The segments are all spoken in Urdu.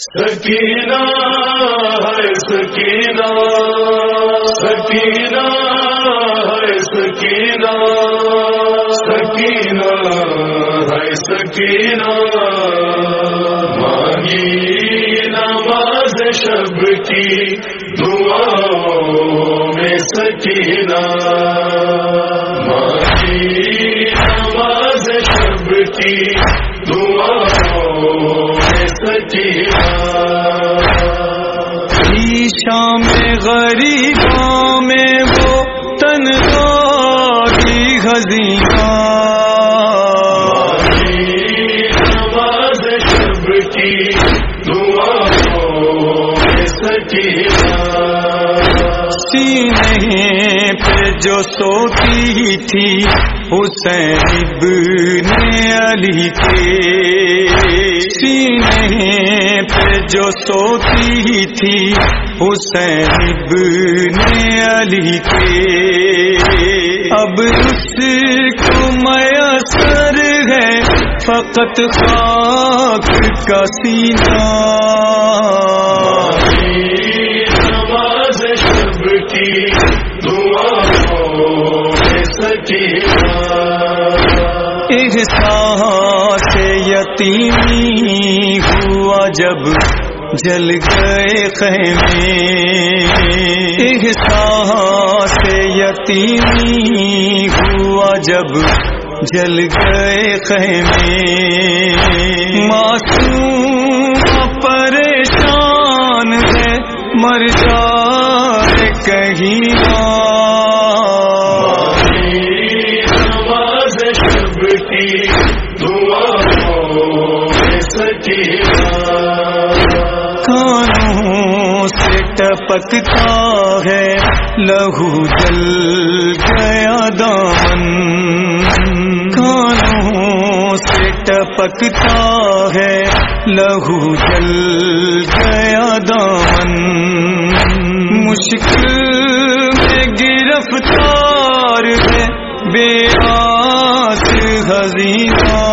سکینہ ہے سکینہ سکینہ ہے سکینہ سکینہ ہے سکینہ۔ مانگی نماز شب کی دعاؤں میں سکینہ۔ مانگی نماز شب کی شام غریبوں میں وہ تنہائی کی دعاؤں میں سکینہ سینے پہ جو سوتی تھی حسین ابن علی کے۔ سینے پہ جو سوتی تھی حسین ابن علی کے۔ اب اس کو میسر ہے فقط خاک کا سینہ۔ میں سکینہ یتیمی ہوا جب جل گئے خیمے۔ احساس یتیمی ہوا جب جل گئے خیمے۔ معصوم پریشان ہے، مر جائے کہیں نہ۔ کانوں سے ٹپکتا ہے، لہو جل گیا دامن۔ کانوں سے ٹپکتا ہے، لہو جل گیا دامن۔ مشکل میں گرفتار ہے، بے آس حزینہ۔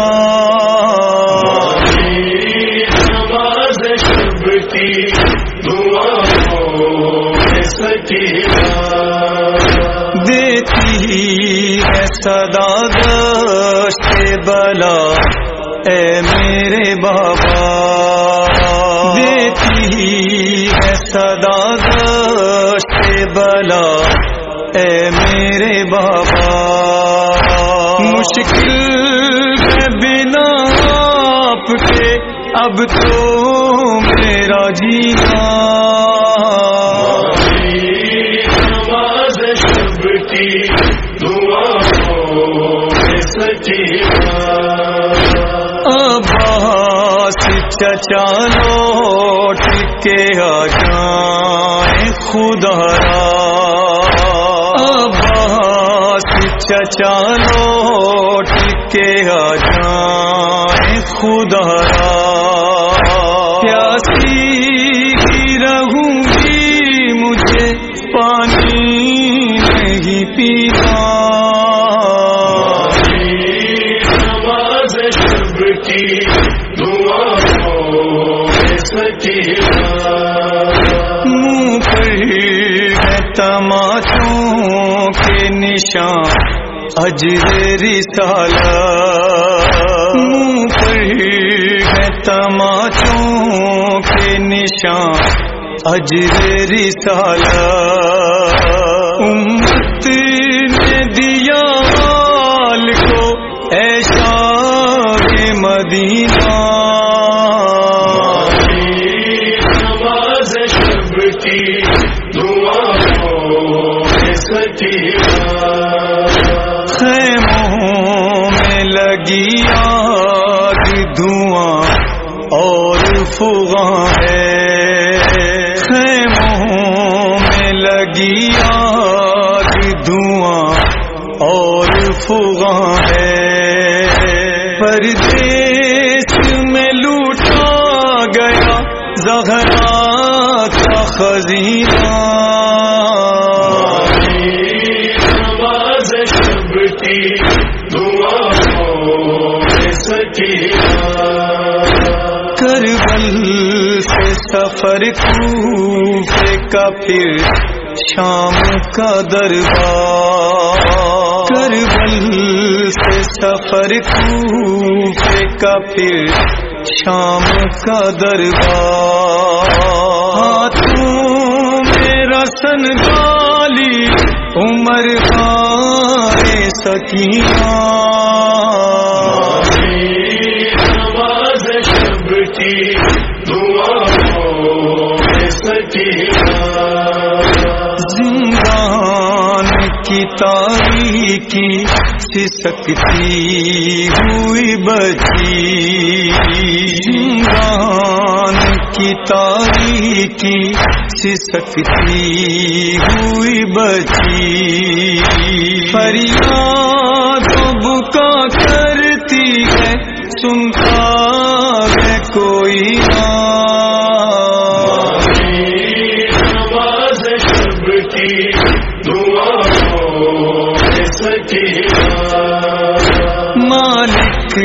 دیتی ہے صدا دشت بلا۔ اے میرے بابا۔ دیتی ہے صدا دشت بلا۔ اے میرے بابا۔ مشکل ہے بنا آپ کے۔ اب تو میرا جینا۔ شب کی دعاؤں آ جائیں خدا را۔ عباس چچا لوٹ آ جائیں خدا را۔ کی دعاؤں میں سکینہ منہ پر ہے تماچوں کے نشان اجر رسالہ۔ منہ پر ہے تماچوں کے نشان اجر رسالہ۔ امت نے دیا حال کو ایسا مدینہ۔ نماز شب کی خیموں میں لگی آگ، دھواں اور فغاں ہے۔ خیموں میں لگی آگ، دھواں اور فغاں ہے۔ کربل سے سفر کوفے کا پھر شام کا دربار کربل سے سفر کوفے کا پھر شام کا دربار ہاتھوں میں رسن ڈالی، عمر ہائے سکینہ۔ نماز شب کی دعاؤں سکینہ زندان کی تاریخی سسکتی ہوئی بچی۔ زندان کی تاریخی سسکتی ہوئی بچی۔ فریاد بکا کرتی ہے، سنتا ہے کوئی مالک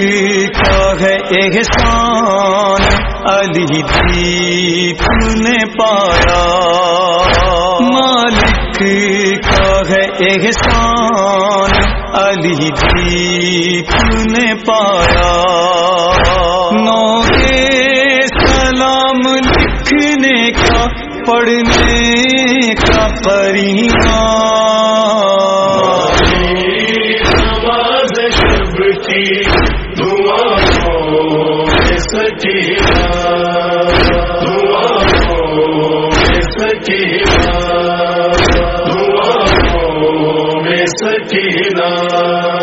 کا ہے احسان، علی دیپ نے پایا۔ مالک کا ہے احسان، علی دیپ نے پایا۔ نو سلام لکھنے کا، پڑھنے کا قرینہ۔ سکینہ